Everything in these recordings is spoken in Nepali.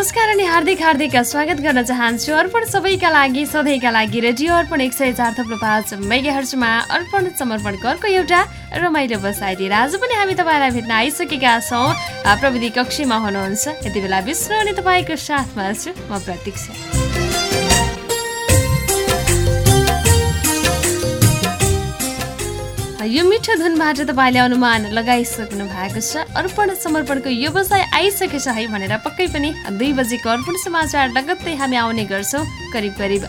नमस्कार अनि हार्दिक हार्दिक स्वागत गर्न चाहन्छु अर्पण सबैका लागि सधैँका लागि रेडियो अर्पण एक सय चार थप्लो पाँच मेगाहर्चमा अर्पण समर्पण घरको एउटा रमाइलो बसाइदिएर आज पनि हामी तपाईँलाई भेट्न आइसकेका छौँ। प्रविधि कक्षीमा हुनुहुन्छ। यति बेला विष्णु अनि तपाईँको साथमा छु। म प्रतीक्षा। यो मिठो धुनबाट तपाईँले अनुमान लगाइसक्नु भएको छ। अर्पण समर्पणको व्यवसाय आइसकेछ है भनेर पक्कै पनि दुई बजेको अर्पण समाचार लगत्तै हामी आउने गर्छौँ। करिब करिब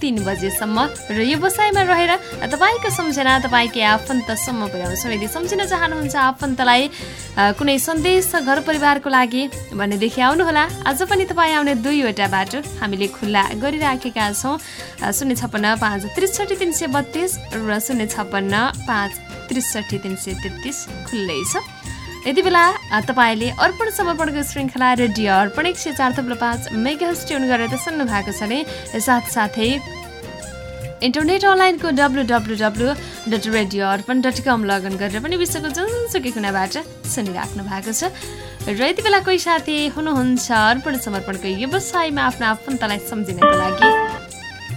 तिन बजेसम्म र व्यवसायमा रहेर तपाईँको सम्झना तपाईँकै आफन्तसम्म पुर्याउँछौँ यदि सम्झिन चाहनुहुन्छ आफन्तलाई कुनै सन्देश घर परिवारको लागि भनेदेखि आउनुहोला। आज पनि तपाईँ आउने दुईवटा बाटो हामीले खुल्ला गरिराखेका छौँ। शून्य छप्पन्न पाँच त्रिसठी तिन सय बत्तिस र शून्य छप्पन्न पाँच त्रिसठी तिन सय तेत्तिस खुल्लै छ। यति बेला तपाईँले अर्पण समर्पणको श्रृङ्खला रेडियो अर्पण एक सय चार थप्लो पाँच मेगा गरेर सुन्नु भएको छ भने साथसाथै इन्टरनेट अनलाइनको W W W dot radio Arpan dot com login गरेर पनि विश्वको जुनसुकै कुनाबाट सुनिराख्नु भएको छ। र यति बेला कोही साथी हुनुहुन्छ अर्पण समर्पणको व्यवसायमा आफ्नो आफन्तलाई सम्झिनको लागि।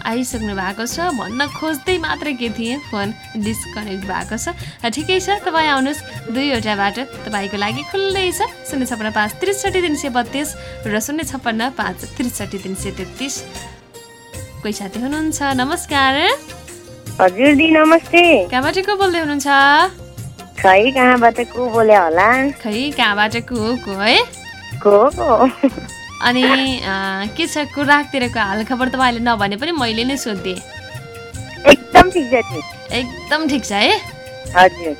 आइसक्नु भएको छ भन्न खोज्दै मात्रै के थिएँ फोन डिस्कनेक्ट भएको छ। ठिकै छ तपाईँ आउनुहोस् दुईवटा बाटो तपाईँको लागि खुल्लै छ। शून्य छप्पन्न पाँच त्रिसठी तिन सय बत्तिस र शून्य छप्पन्न पाँच त्रिसठी तिन सय तेत्तिस। कोही साथी हुनुहुन्छ? नमस्कार। हजुर दी नमस्ते। कहाँबाट को बोल्दै हुनुहुन्छ? खै कहाँबाट को बोले होला? खै कहाँबाट को को है? को को अनि के छ? कुराकतिरको हालखबर तपाईँले नभने पनि मैले नै सोधिदिएँ एकदम ठिक छ नि। एकदम ठिक छ है?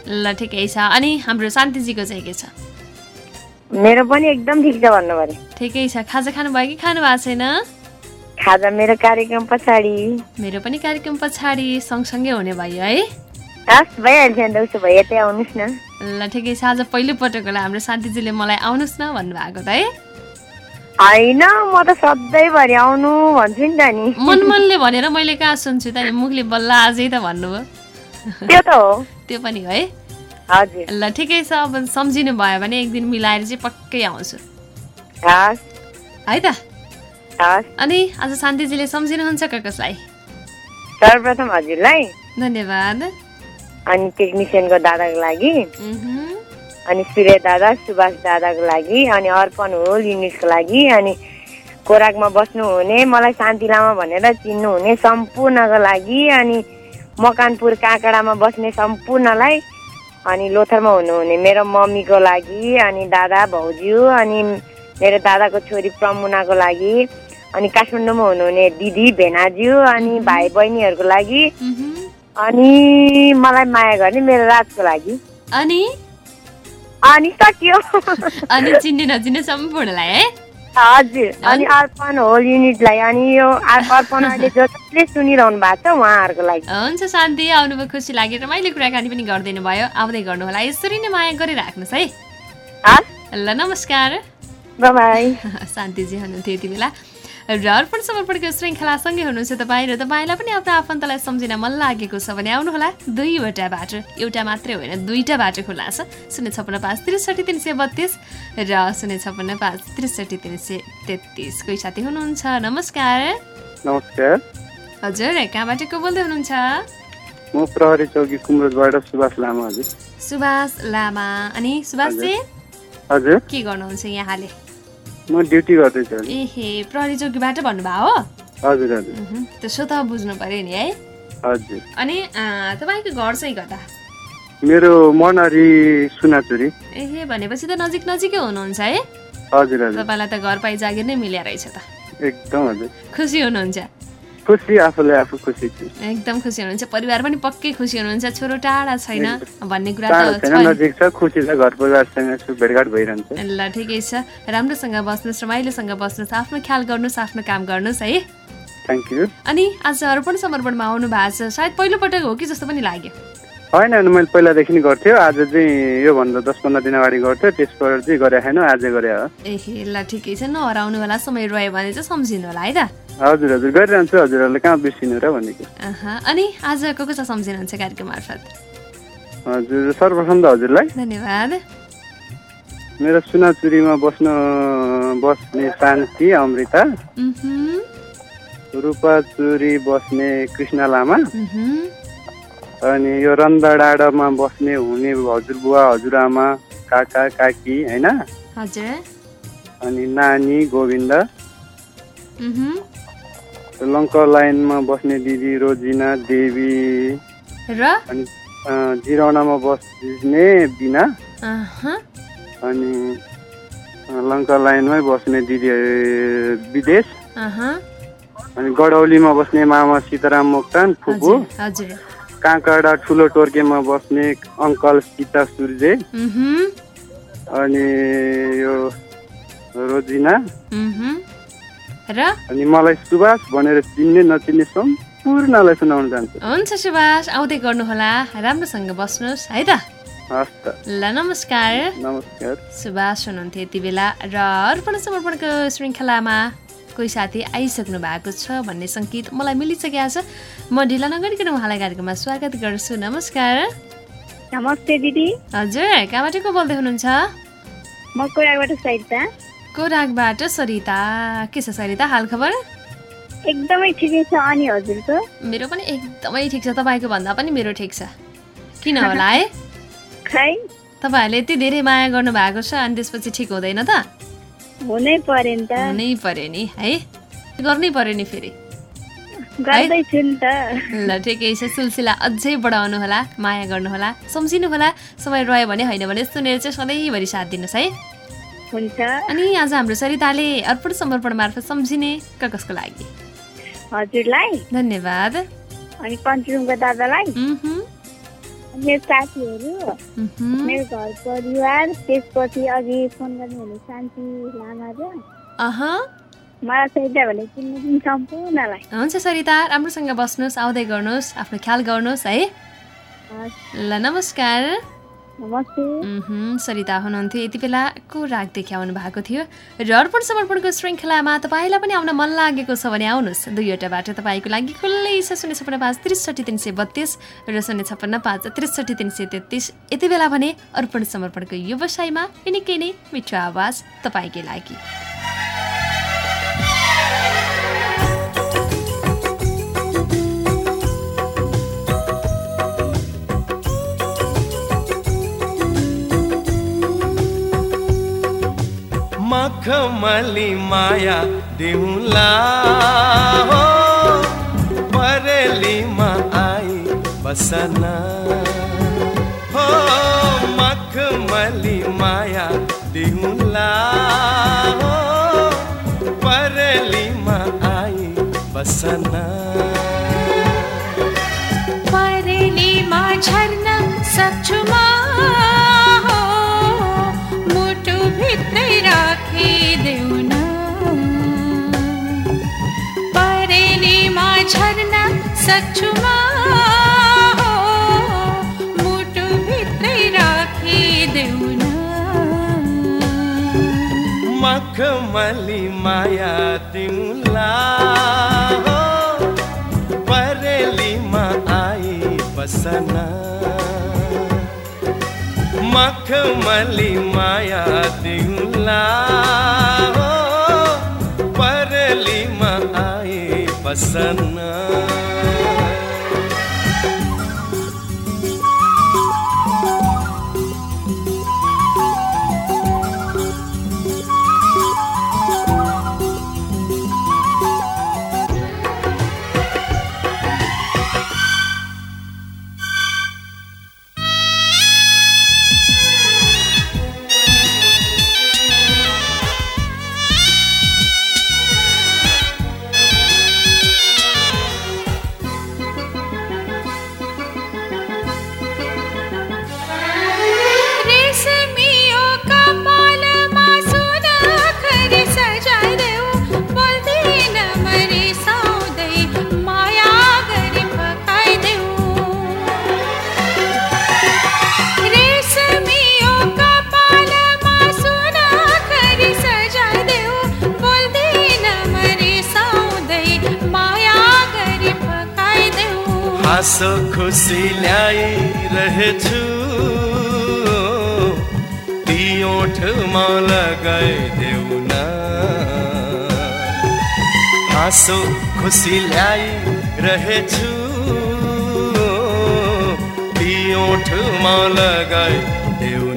ल ठिकै छ। अनि हाम्रो शान्तिजीको चाहिँ के छ? मेरो पनि एकदम ठिक छ भन्नु पऱ्यो। ठिकै छ। खाजा खानुभयो कि खानु भएको छैन? खाजा मेरो कार्यक्रम पछाडि। मेरो पनि कार्यक्रम पछाडि। सँगसँगै हुने भयो है? हस् भइहाल्छ नि त उसो भए यतै आउनुहोस् न। ल ठिकै छ। आज पहिलोपटक होला हाम्रो शान्तिजीले मलाई आउनुहोस् न भन्नुभएको त है? होइन म त सधैँभरि आउनु भन्छु नि त नि। मनमनले भनेर मैले कहाँ सुन्छु त नि? मुखले बल्ल आजै त भन्नुभयो। त्यो त हो। त्यो पनि हो हजुर। ल ठिकै छ अब सम्झिनु भयो भने एक दिन मिलाएर चाहिँ पक्कै आउँछु। है त? अनि आज शान्तिजीले सम्झिनुहुन्छ कसलाई? सर्वप्रथम हजुरलाई। धन्यवाद। अनि टेक्निसियनको दादाको लागि। अनि सूर्य दादा सुभाष दादाको लागि अनि अर्पण होल युनिटको लागि अनि खोराकमा बस्नुहुने मलाई शान्ति लामा भनेर चिन्नुहुने सम्पूर्णको लागि अनि मकानपुर काँकडामा बस्ने सम्पूर्णलाई अनि लोथरमा हुनुहुने मेरो मम्मीको लागि अनि दादा भाउजू अनि मेरो दादाको छोरी प्रमुनाको लागि अनि काठमाडौँमा हुनुहुने दिदी भेनाज्यू अनि भाइ बहिनीहरूको लागि। अनि मलाई माया गर्ने मेरो राजको लागि अनि अनि सक्यो। अनि चिन्ने नचिन्ने सम्पूर्णलाई है? हजुर। अनि अर्पण होल युनिटलाई अनि यो अर- अर्पण अहिले जसले सुनिरहनु भएको छ उहाँहरूको लागि। हुन्छ शान्ति। आउनुभयो खुसी लाग्यो रमाइलो कुराकानी पनि गरिदिनु भयो। आउँदै गर्नुहोला। यसरी नै माया गरिराख्नुहोस् है? ल नमस्कार। शान्तिजी हुनुहुन्थ्यो यति बेला। र अर्पण समर्पणको श्रृङ्खलासँगै हुनुहुन्छ तपाईँ र तपाईँलाई पनि आफ्नो आफन्तलाई सम्झिन मन लागेको छ भने आउनुहोला दुईवटा बाटो। एउटा मात्रै होइन दुईवटा बाटो खुल्ला छ। शून्य छप्पन्न पाँच त्रिसठी तिन सय बत्तिस र शून्य छप्पन्न पाँच त्रिसठी तिन सय तेत्तिस। कोही साथी हुनुहुन्छ? नमस्कार। नमस्कार। हजुर कहाँबाट को बोल्दै हुनुहुन्छ? म प्रहरी चौकी कुमरोजबाट सुभाष लामा हजुर। सुभाष लामा। अनि सुभाषजी? हजुर। के गर्नुहुन्छ यहाँले म ड्युटी गर्दैछु एहे प्रहरी चौकीबाट भन्नुभयो हो? हजुर हजुर। त्यसो त बुझ्नु पर्यो नि है। हजुर। अनि तपाईँको घर चाहिँ कता? मेरो मनहरी सुनाचुरी। एहे भनेपछि त नजिक नजिकै हुनुहुन्छ है। हजुर हजुर। तपाईँलाई त घर पाइ जागिर नै मिल्या रहेछ त। एकदम हजुर। खुसी हुनुहुन्छ। खुसी आफूले आफू खुसी छु एकदम खुसी हुनुहुन्छ। परिवार पनि पक्कै खुसी हुनुहुन्छ छोरो टाढा छैन? भन्ने कुरा त नजिक छ खुसी छ घर परिवारसँग छु भेटघाट भइरहन्छ। ल ठिकै छ। राम्रोसँग बस्नुहोस् रमाइलोसँग बस्नुहोस् आफ्नो ख्याल गर्नुहोस् आफ्नो काम गर्नुहोस् है। थ्याङ्क यू अनि आज अर्पण समर्पणमा आउनु भएको छ। सायद पहिलोपटक हो कि जस्तो पनि लाग्यो। होइन होइन मैले पहिलादेखि नै गर्थ्यो। आज चाहिँ योभन्दा दस पन्ध्र दिन अगाडि गर्थ्यो। त्यसबाट चाहिँ गरे छैन आज गरे हो। ए ल ठिकै छ। नहराउनु होला समय रह्यो भने चाहिँ सम्झिनु होला है त। हजुर हजुर गरिरहन्छु हजुरहरूले कहाँ बिर्सिनु र भनेको। अनि आज को को छ सम्झिनुहुन्छ कार्यक्रम मार्फत? हजुर सर्वप्रथम त हजुरलाई। धन्यवाद। मेरो सुनाचुरीमा बस्न बस्ने शान्ति अमृता। रूपाचुरी बस्ने कृष्ण लामा। अनि यो रन्दा डाँडामा बस्ने हुने हजुरबुवा हजुरआमा काका काकी होइन अनि नानी गोविन्द। उहुँ, लङ्का लाइनमा बस्ने दिदी रोजिना देवी र? अनि अ, जिरौनामा बस्ने बिना अनि अ, लङ्का लाइनमै बस्ने दिदी विदेश। अनि गडौलीमा बस्ने मामा सीताराम मोक्तान फुपू। काँकडा ठुलो टोर्केमा बस्ने अङ्कल सीता सूर्य अनि यो रोजिना। र? अनि मलाई सुभाष भनेर चिन्ने नचिन्ने सम्पूर्णलाई सुनाउन चाहन्छु हुन्छ सुभाष आउँदै गर्नुहोला। राम्रोसँग बस्नुहोस् है त? ल नमस्कार। नमस्कार। सुभाष हुनुहुन्थ्यो यति बेला र अर्पण समर्पणको श्रृङ्खलामा कोही साथी आइसक्नु भएको छ भन्ने सङ्केत मलाई मिलिसकेको छ। म ढिला नगरिकन उहाँलाई कार्यक्रममा स्वागत गर्छु। नमस्कार। नमस्ते दिदी। हजुर कहाँबाट को बोल्दै हुनुहुन्छ? म कोराबाट सरिता। कोराकबाट सरिता। के छ सरिता हाल खबर एकदमै ठिकै छ। अनि हजुरको? मेरो पनि एकदमै ठिक छ। तपाईँको भन्दा पनि मेरो ठिक छ। किन होला है? खै? तपाईँहरूले यति धेरै माया गर्नु भएको छ अनि त्यसपछि ठिक हुँदैन त? हुनै पर्यो नि त। हुनै पर्यो नि है? गर्नै पर्यो नि फेरि। ल ठिकै छ। सिलसिला अझै बढाउनु होला माया गर्नुहोला सम्झिनु होला। समय रह्यो भने होइन भने सुनेर चाहिँ सधैँभरि साथ दिनुहोस् है? अनि आज हाम्रो सरिताले अर्पण समर्पण मार्फत सम्झिने कसको लागि। हजुरलाई। धन्यवाद। अनि कन्ट्रुमको दादालाई। मेरो साथीहरू। मेरो घर परिवार। त्यसपछि अघि फोन गर्नुहुने शान्ति लामा र। अहँ। मलाई सहिता भने चिन्ने सम्पूर्णलाई। हुन्छ सरिता राम्रोसँग बस्नुहोस् आउँदै गर्नुहोस् आफ्नो ख्याल गर्नुहोस् है। ल नमस्कार। नमस्ते। सरिता हुनुहुन्थ्यो। यति बेला को राग देखाउनु भएको थियो? र अर्पण समर्पणको श्रृङ्खलामा तपाईँलाई पनि आउन मन लागेको छ भने आउनुहोस्। दुईवटा बाटो तपाईँको लागि खुल्लै छ शून्य छपन्न पाँच त्रिसठी तिन सय बत्तिस र शून्य छपन्न पाँच त्रिसठी तिन सय तेत्तिस। यति बेला भने अर्पण समर्पणको व्यवसायमा निकै नै मिठो आवाज तपाईँकै लागि। मखमली माया दिउला हो। परेलीमा आई बसना हो। मखमली माया दिउला हो। परेलीमा आई बसना। परेलीमा झर्न म झर्न सक्छु म हो मुटु भित्रै राखिदेऊ न मखमली माया तिउला हो परेलीमा आई बसना। मखमली माया तिउला हो बसना हाँसो खुसी ल्याइरहेछु। ती ओठमा लगाइदेऊ न हाँसो खुसी ल्याइरहेछु। ती ओठमा लगाइदेऊ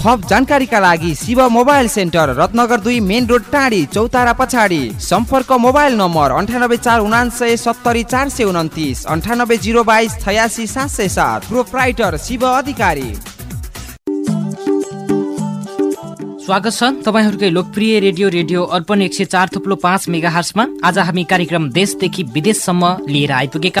थप जानकारीका लागि शिव मोबाइल सेन्टर रत्नगर दुई मेन रोड टाढी चौतारा पछाडि। सम्पर्क मोबाइल नम्बर अन्ठानब्बे चार उनान्सय सत्तरी चार सय उन्तिस अन्ठानब्बे जिरो बाइस छयासी सात सय सात। प्रोप्राइटर शिव अधिकारी। स्वागत छ तपाईँहरूकै लोकप्रिय रेडियो रेडियो अर्पण एक सय चार थुप्लो पाँच मेगा हर्समा आज हामी कार्यक्रम देशदेखि विदेशसम्म लिएर आइपुगेका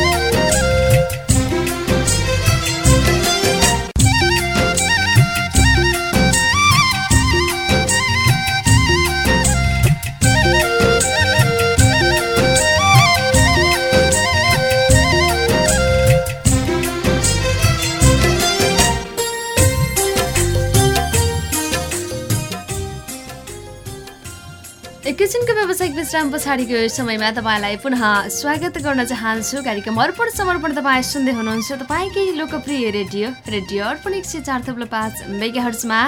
व्यावसायिक विश्राम पछाडिको यो समयमा तपाईँलाई पुनः स्वागत गर्न चाहन्छु। कार्यक्रम अर्पण समर्पण तपाईँ सुन्दै हुनुहुन्छ। तपाईँकै लोकप्रिय रेडियो रेडियो अर्पण एक सय चार थप्लो पाँच मेगाहर्समा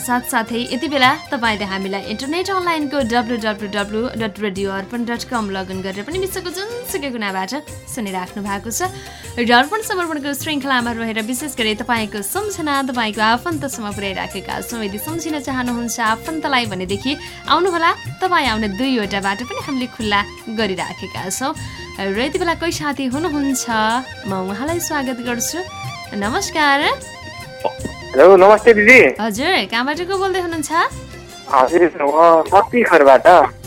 साथसाथै यति बेला तपाईँले हामीलाई इन्टरनेट अनलाइनको W W W dot radio Arpan dot com login गरेर पनि विश्वको जुनसुकै गुनाबाट सुनिराख्नु भएको छ। र अर्पण समर्पणको श्रृङ्खलामा रहेर विशेष गरी तपाईँको सम्झना तपाईँको आफन्तसम्म पुर्याइराखेका छौँ। यदि सम्झिन चाहनुहुन्छ आफन्तलाई भनेदेखि आउनुहोला। तपाईँ आउने दुईवटा बाटो पनि हामीले खुल्ला गरिराखेका छौँ। र यति बेला कोही साथी हुनुहुन्छ? म उहाँलाई स्वागत गर्छु। नमस्कार। हेलो नमस्ते दिदी। हजुर कहाँबाट को बोल्दै हुनुहुन्छ?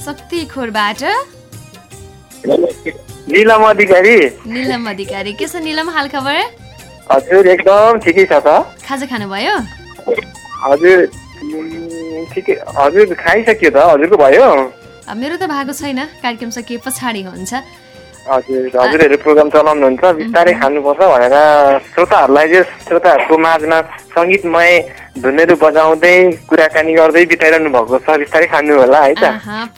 शक्ति खरबाट निलम अधिकारी। निलम अधिकारी के छ निलम हाल खबर? हजुर एकदम ठिकै छ त। खाजा खानुभयो? हजुर उम्, ठिकै हजुर खाइसक्यो त हजुरको भयो। मेरो त भएको छैन। कार्यक्रम सकिए पछाडि हुन्छ। हजुर हजुरहरू प्रोग्राम चलाउनुहुन्छ। बिस्तारै खानुपर्छ भनेर श्रोताहरूलाई चाहिँ श्रोताहरूको माझमा सङ्गीतमय धुनहरू बजाउँदै कुराकानी गर्दै बिताइरहनु भएको छ। बिस्तारै खानु होला है त?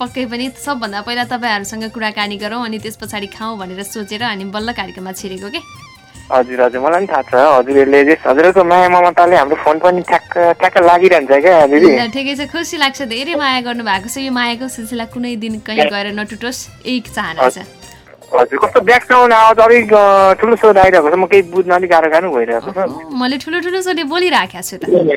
पक्कै पनि सबभन्दा पहिला तपाईँहरूसँग कुराकानी गरौँ अनि त्यस पछाडि खाउँ भनेर सोचेर अनि बल्ल कार्यक्रममा छिरेको के? हजुर हजुर मलाई पनि थाहा छ। हजुरहरूले हजुरहरूको माया ममताले हाम्रो फोन पनि ठ्याक्क ठ्याक्क लागिरहन्छ क्या दिदी? ठिकै छ। खुसी लाग्छ धेरै माया गर्नु भएको छ। यो मायाको सिलसिला कुनै दिन कहीँ गएर नटुटोस्। यही चाहना छ। हजुर कस्तो ब्याक साउन्ड आवाज अलिक ठुलो स्वर आइरहेको छ। म केही बुझ्न अलिक गाह्रो गाह्रो भइरहेको छ। मैले ठुलो ठुलो स्वरले बोलिराखेको छु त-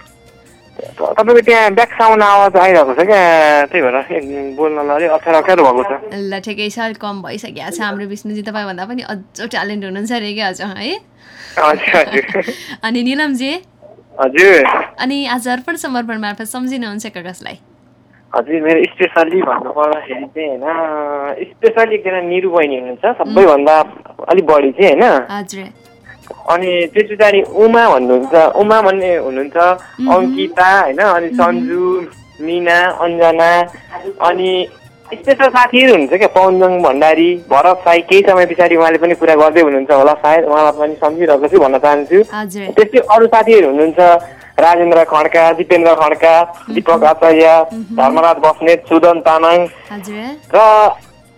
तपाईँको त्यहाँ ब्याक साउन्ड आवाज आइरहेको छ क्या त्यही भएर बोल्नलाई अलिक अप्ठ्यारो अप्ठ्यारो भएको छ ल ठिकै छ कम भइसकेको छ हाम्रो विष्णुजी तपाईँभन्दा पनि अझ ट्यालेन्ट हुनुहुन्छ अरे क्या अझ है अनि निलमजी हजुर अनि आज अर्पण समर्पण मार्फत सम्झिनुहुन्छ कसलाई हजुर मेरो स्पेसल्ली भन्नु पर्दाखेरि चाहिँ होइन स्पेसल्ली एकजना निरु बहिनी हुनुहुन्छ सबैभन्दा अलिक बढी चाहिँ होइन हजुर अनि त्यस पछाडि उमा भन्नुहुन्छ उमा भन्ने हुनुहुन्छ अङ्किता होइन अनि सन्जु मिना अञ्जना अनि स्पेसल साथीहरू हुनुहुन्छ क्या पवनजङ भण्डारी भरत साई केही समय पछाडि उहाँले पनि कुरा गर्दै हुनुहुन्छ होला सायद उहाँलाई पनि सम्झिरहेको छु भन्न चाहन्छु। त्यस्तै अरू साथीहरू हुनुहुन्छ राजेन्द्र खड्का दिपेन्द्र खड्का दिपक आचार्य धर्मराज बस्नेत सुदन तामाङ र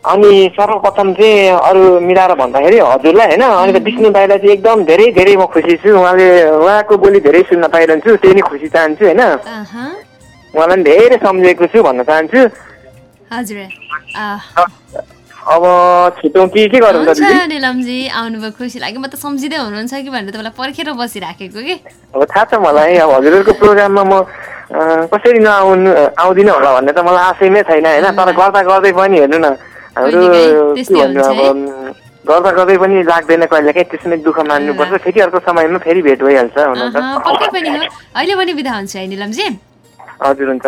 अनि सर्वप्रथम चाहिँ अरू मिलाएर भन्दाखेरि हजुरलाई होइन अनि त विष्णु दाईलाई चाहिँ एकदम धेरै धेरै म खुसी छु। उहाँले उहाँको बोली धेरै सुन्न पाइरहन्छु त्यही नै खुसी चाहन्छु होइन। उहाँलाई पनि धेरै सम्झेको छु भन्न चाहन्छु। हजुर। अब छिटो कि के गरौँ त हुन्छ दिदी? निलमजी आउनुभयो खुसी लाग्यो। म त सम्झिँदै हुनुहुन्छ कि भनेर तपाईँलाई पर्खेर बसिराखेको कि? अब थाहा छ मलाई अब हजुरहरूको प्रोग्राममा म कसरी नआउनु आउँदिनँ होला भन्ने त मलाई आशै नै छैन होइन। तर गर्दा गर्दै पनि हेर्नु न के त्यस्तै भन्नु अब हुन्छ है। अम्, गर्दा गर्दै पनि लाग्दैन कहिलेकाहीँ त्यसमै दुःख मान्नुपर्छ। फेरि अर्को समयमा फेरि भेट भइहाल्छ हुन त। अहिले पनि बिदा हुन्छ है निलमजी? हजुर हुन्छ।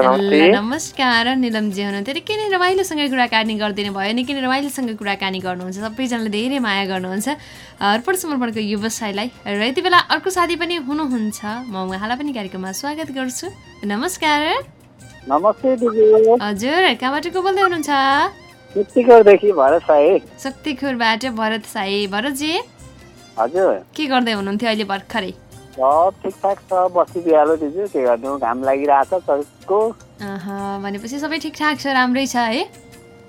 नमस्कार निलमजी हुनुहुन्थ्यो। निकै नै रमाइलोसँग कुराकानी गरिदिनु भयो निकै नै रमाइलोसँग कुराकानी गर्नुहुन्छ? सबैजनाले धेरै माया गर्नुहुन्छ। अर्पण समर्पणको व्यवसायलाई र यति बेला अर्को साथी पनि हुनुहुन्छ। म उहाँलाई पनि कार्यक्रममा स्वागत गर्छु। नमस्कार। नमस्ते दिदी। हजुर कहाँबाट को बोल्दै हुनुहुन्छ? शक्तिखुरबाट भरत साई। भरतजी हजुर। के गर्दै हुनुहुन्थ्यो अहिले भर्खरै? ठिकठाक छ बस्ती बिहालो दिदी के गर्नु? घाम लागिरहेछ चर्को भनेपछि सबै ठिकठाक छ राम्रै छ है?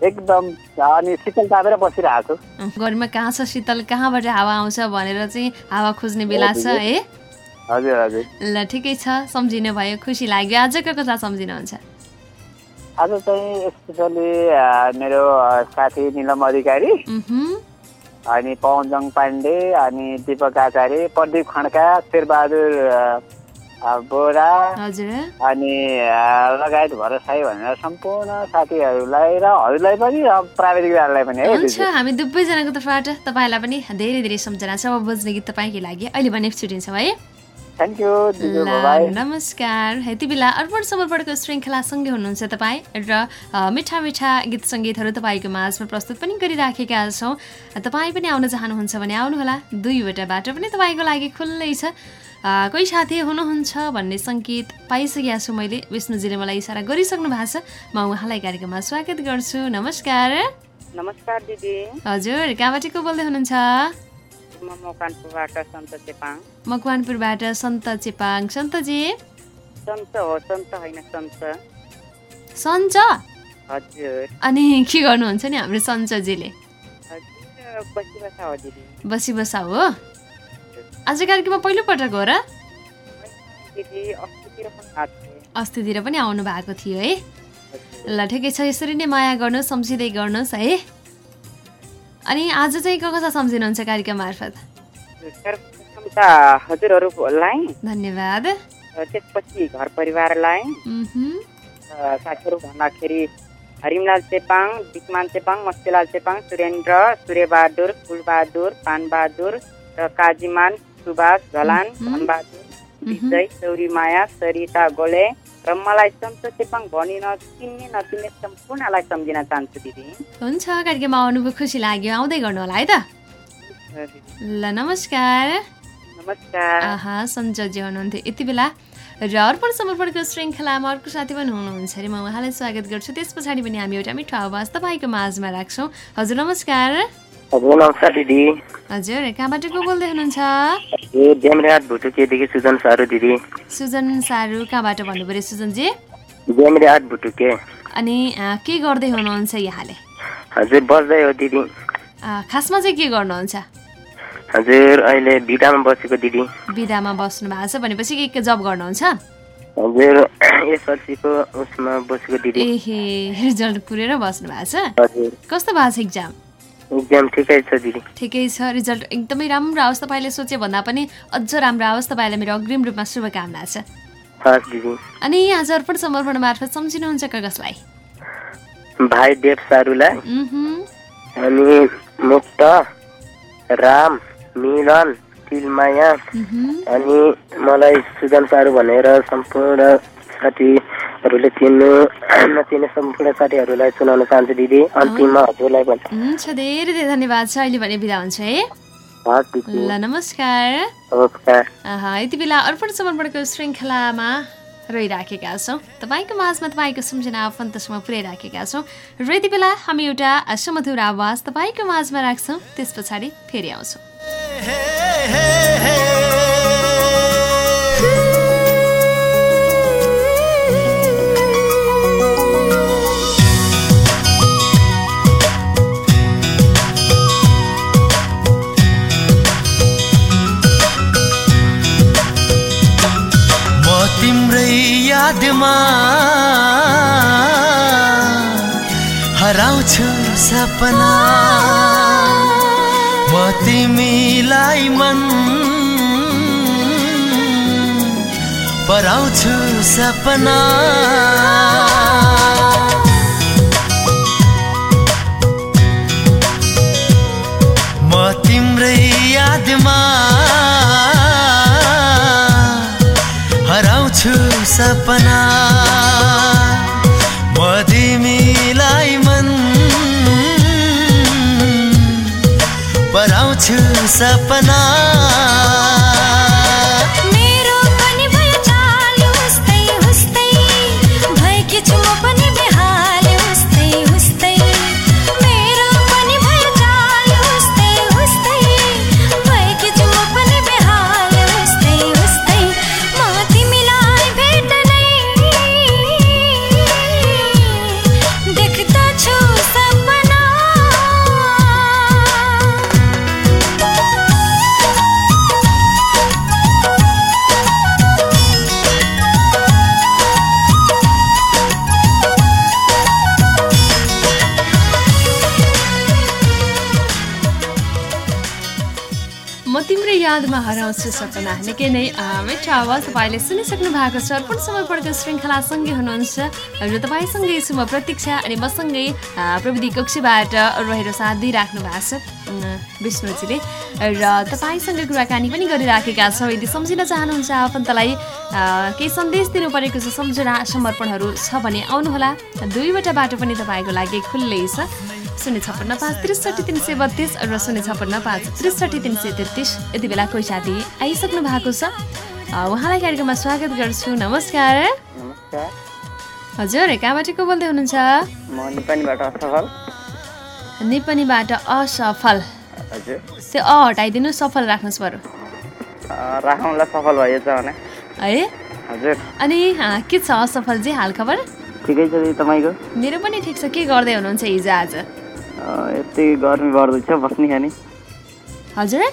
एकदम अनि शीतल तापेर बसिरहेको छु? घरमा कहाँ छ शीतल? कहाँबाट हावा आउँछ भनेर चाहिँ हावा खोज्ने बेला छ है? हजुर हजुर। ल ठिकै छ सम्झिनु भयो खुसी लाग्यो। आजको कथा सम्झिनुहुन्छ? आज चाहिँ स्पेसली मेरो साथी निलम अधिकारी अनि पवनजङ पाण्डे अनि दिपक आचार्य प्रदीप खड्का शेरबहादुर बोरा अनि लगायत भरत साई भनेर सम्पूर्ण साथीहरूलाई र हजुरलाई पनि र प्राविधिकहरूलाई पनि है हामी दुवैजनाको तर्फबाट तपाईँलाई पनि धेरै धेरै सम्झना छ। अब बुझ्ने गीत तपाईँकै लागि। अहिले भने छुट्टिन्छौँ है। नमस्कार। यति बेला अर्पण समर्पणको श्रृङ्खलासँगै हुनुहुन्छ तपाईँ र मिठा मिठा गीत सङ्गीतहरू तपाईँको माझमा प्रस्तुत पनि गरिराखेका छौँ। तपाईँ पनि आउन चाहनुहुन्छ भने आउनुहोला। दुईवटा बाटो पनि तपाईँको लागि खुल्लै छ। कोही साथी हुनुहुन्छ भन्ने सङ्केत पाइसकेका छु मैले। विष्णुजीले मलाई इसारा गरिसक्नु भएको छ। म उहाँलाई कार्यक्रममा स्वागत गर्छु। नमस्कार। नमस्कार दिदी। हजुर कहाँबाट को बोल्दै हुनुहुन्छ? म मकानपुरबाट सन्त चेपाङ। मकवानपुरबाट सन्त चेपाङ। सन्तजी? सन्त हो सन्त होइन सन्त। सन्च हजुर। अनि के गर्नुहुन्छ नि हाम्रो सञ्चजीले हजुर बसी बसा हो? आज कार्यक्रममा पहिलोपटक हो र? अस्तितिर पनि आउनु भएको थियो है। ल ठिकै छ यसरी नै माया गर्नुहोस् सम्झिँदै गर्नुहोस् है। अनि आज चाहिँ को कसलाई सम्झिनुहुन्छ कार्यक्रम मार्फत? हजुरहरूलाई धन्यवाद। त्यसपछि घर परिवारलाई साथीहरू भन्दाखेरि हरिमलाल चेपाङ विकमान चेपाङ मस्तेलाल चेपाङ सुरेन्द्र सूर्यबहादुर फुलबहादुर पानबहादुर र काजीमान सुभाष झलान धनबहादुर विजय चौरी माया सरिता गोले र मलाई सन्त चेपाङ भनी नचिन्ने नचिन्ने सम्पूर्णलाई सम्झिन चाहन्छु दिदी। हुन्छ कार्यक्रममा आउनुभयो खुसी लाग्यो। आउँदै गर्नु होला है त? ल नमस्कार। नमस्कार। आहा सञ्जय हुनुहुन्थ्यो। यति बेला र अर्पण समर्पणको श्रृङ्खलामा अर्को साथी पनि हुनुहुन्छ अरे म उहाँलाई स्वागत गर्छु। त्यस पछाडि पनि हामी एउटा मिठो आवाज तपाईँको माझमा राख्छौँ। हजुर नमस्कार। हजुर नमस्कार दिदी। हजुर कहाँबाट को बोल्दै हुनुहुन्छ यो डेमराट भुटुकेदेखि सुजन सारू दिदी। सुजन सारू कहाँबाट भन्नु पऱ्यो सुजनजी? डेमराट भुटुके। अनि के गर्दै हुनुहुन्छ यहाँले? हजुर बस्दै हो दिदी। खासमा चाहिँ के गर्नुहुन्छ? हजुर अहिले भिटामा बसेको दिदी। बिदामा बस्नु भएको छ भनेपछि के के जब गर्नुहुन्छ? हजुर एसएलसीको उसमा बसेको दिदी। एहे रिजल्ट पुरेर बस्नु भएको छ। हजुर। कस्तो भएको छ इक्जाम ठिकै छ दिदी। ठिकै छ रिजल्ट एकदमै राम्रो आओस् तपाईँले सोचे भन्दा पनि अझ राम्रो आओस् तपाईँलाई मेरो अग्रिम रूपमा शुभकामना छ। अनि आज अर्पण समर्पण मार्फत सम्झिनुहुन्छ कागजलाई भाइ देव सारूलाई। अनि मुक्त राम मिलन तिलमाया। अनि मलाई सुजन सारू भनेर सम्पूर्ण साथीहरूले चिन्नु नचिन्ने सम्पूर्ण साथीहरूलाई सुनाउन चाहन्छु दिदी। अन्तिममा हजुरलाई पनि हुन्छ धेरै धेरै धन्यवाद छ अहिले भने बिदा हुन्छ है। ल नमस्कार। नमस्कार। यति बेला अर्पण समर्पणको श्रृङ्खलामा रहिराखेका छौँ। तपाईँको माझमा तपाईँको सम्झना आफन्तसम्म पुर्याइराखेका छौँ। र यति बेला हामी एउटा सुमधुर आवाज तपाईँको माझमा राख्छौँ। त्यस पछाडि फेरि आउँछौँ। यादमा। हराउँछु सपना। म तिमीलाई मन पराउँछु सपना। म तिम्रै यादमा। सपना म तिमीलाई मन। पराउँछु सपना। यादमा हराउँछु सपना। निकै नै मिठो आवाज तपाईँले सुनिसक्नु भएको छ। अर्पण समर्पणको श्रृङ्खलासँगै हुनुहुन्छ। र तपाईँसँगै छु म प्रतीक्षा अनि मसँगै प्रविधि कक्षीबाट रहेर साथ दिइराख्नु भएको छ विष्णुजीले। र तपाईँसँग कुराकानी पनि गरिराखेका छौँ। यदि सम्झिन चाहनुहुन्छ आफन्तलाई केही सन्देश दिनु परेको छ सम्झना समर्पणहरू छ भने आउनुहोला। दुईवटा बाटो पनि तपाईँको लागि खुल्लै छ। शून्य छप्पन्न पाँच त्रिसठी तिन सय बत्तिस र शून्य छप्पन्न पाँच त्रिसठी तिन सय तेत्तिस। यति बेला कोही साथी आइसक्नु भएको छ। उहाँलाई कार्यक्रममा स्वागत गर्छु। नमस्कार। हजुर कहाँबाट को बोल्दै हुनुहुन्छ? नेपालीबाट असफल। असफल। त्यो अ हटाइदिनु सफल राख्नुहोस् बरु। सफल है? हजुर। अनि के छ असफलजी हालखबर ठिकै छ तपाईँको? मेरो पनि ठिक छ। के गर्दै हुनुहुन्छ हिजो आज? यस्तै गर्मी बढ्दैछ बस्ने खाने। हजुर?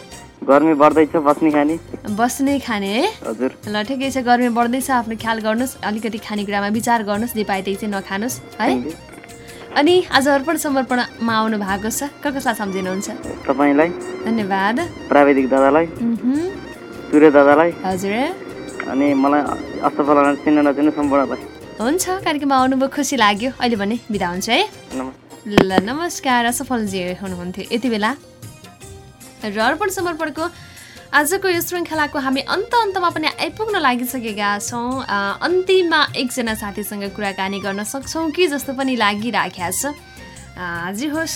गर्मी बढ्दैछ बस्ने खाने। बस्ने खाने? है हजुर। ल ठिकै छ गर्मी बढ्दैछ आफ्नो ख्याल गर्नुहोस् अलिकति खानेकुरामा विचार गर्नुहोस् त्यही चाहिँ नखानुहोस् है? अनि आज अर्पण समर्पणमा आउनु भएको छ क कसलाई सम्झिनुहुन्छ? तपाईँलाई। धन्यवाद। प्राविधिक दादालाई। सूर्य दादालाई। हजुर। अनि मलाई असफल चिन्न नचिन्नु सम्पूर्णलाई। हुन्छ कार्यक्रममा आउनुभयो खुसी लाग्यो। अहिले भने बिदा हुन्छ है? नमस्कार। ल नमस्कार सफलजी हुनुहुन्थ्यो यति बेला। र अर्पण समर्पणको आजको यो श्रृङ्खलाको हामी अन्त अन्तमा पनि आइपुग्न लागिसकेका छौँ। अन्तिममा एकजना साथीसँग कुराकानी गर्न सक्छौँ कि जस्तो पनि लागिराखेको छ। जे होस्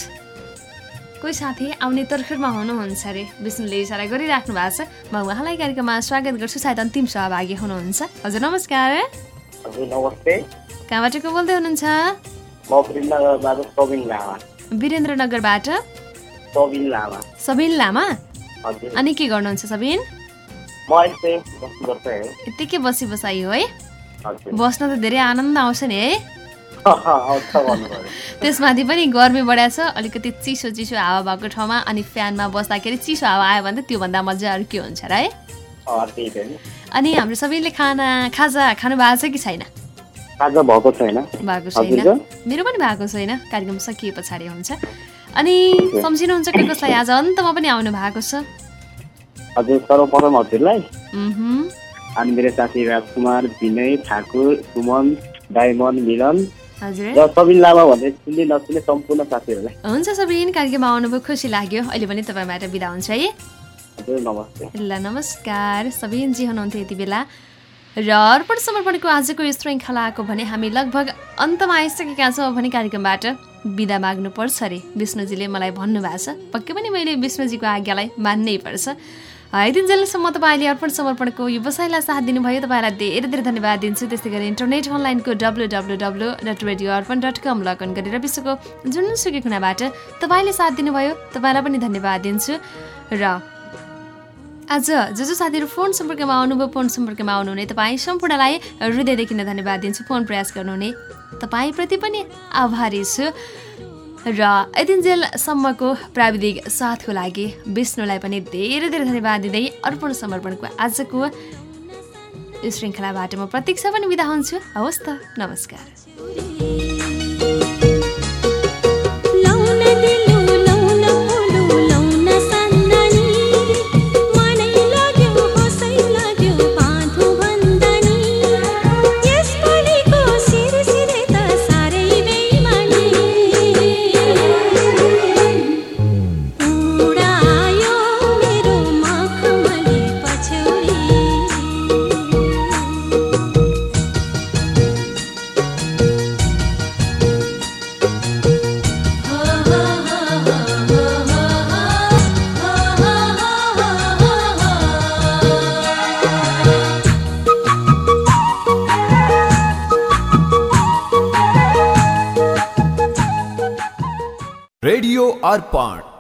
कोही साथी आउने तर्खरमा हुनुहुन्छ अरे? विष्णुले इसारा गरिराख्नु भएको छ। म उहाँलाई कार्यक्रममा स्वागत गर्छु। सायद अन्तिम सहभागी हुनुहुन्छ। हजुर नमस्कार। हजुर नमस्ते। कहाँबाट को बोल्दै हुनुहुन्छ? वीरेन्द्रनगरबाट? सबिन लामा? अनि के गर्नुहुन्छ सबिन? यत्तिकै बसी बसाइ हो बस्न त धेरै आनन्द आउँछ नि है। त्यसमाथि पनि गर्मी बढाएको छ अलिकति चिसो चिसो हावा भएको ठाउँमा अनि फ्यानमा बस्दाखेरि चिसो हावा आयो भने त त्योभन्दा मजा अरू के हुन्छ र है। अनि हाम्रो सबैले खाना खाजा खानु भएको छ कि छैन? आज भएको छैन। भएको? छैन। मेरो पनि भएको छैन। कार्यक्रम सकिए पछाडि हुन्छ। अनि सम्झिनुहुन्छ कि कसलाई? आज अन्तमा पनि आउनु भएको छ। हजुर सर्वप्रथम हजुरलाई। अनि मेरो साथी राजकुमार विनय ठाकुर सुमन डायमन्ड मिलन। र सबिन लामा भन्दै सुन्ने नसुन्ने सम्पूर्ण साथीहरूलाई। हुन्छ सबिन कार्यक्रममा आउनुभयो। खुसी लाग्यो। अहिले पनि तपाईँबाट बिदा हुन्छ है। ल नमस्कार। सबिनजी हुनुहुन्थ्यो यति बेला। र अर्पण समर्पणको आजको यो श्रृङ्खलाको भने हामी लगभग अन्तमा आइसकेका छौँ भने कार्यक्रमबाट बिदा माग्नुपर्छ अरे। विष्णुजीले मलाई भन्नुभएको छ। पक्कै पनि मैले विष्णुजीको आज्ञालाई मान्नै पर्छ। यतिन्जेलसम्म तपाईँले अर्पण समर्पणको व्यवसायलाई साथ दिनुभयो। तपाईँलाई धेरै धेरै धन्यवाद दिन्छु। त्यस्तै गरी इन्टरनेट अनलाइनको W W W dot radio Arpan dot com login गरेर विश्वको जुनसुकै कुनाबाट तपाईँले साथ दिनुभयो। तपाईँलाई पनि धन्यवाद दिन्छु। र आज जो जो साथीहरू फोन सम्पर्कमा आउनुभयो फोन सम्पर्कमा आउनुहुने। तपाईँ सम्पूर्णलाई हृदयदेखि नै धन्यवाद दिन्छु फोन प्रयास गर्नुहुने। तपाईँप्रति पनि आभारी छु। र यतिन्जेलसम्मको प्राविधिक साथको लागि विष्णुलाई पनि धेरै धेरै धन्यवाद दिँदै अर्पण समर्पणको आजको यो श्रृङ्खलाबाट म प्रतीक्षा पनि बिदा हुन्छु। हवस् त नमस्कार।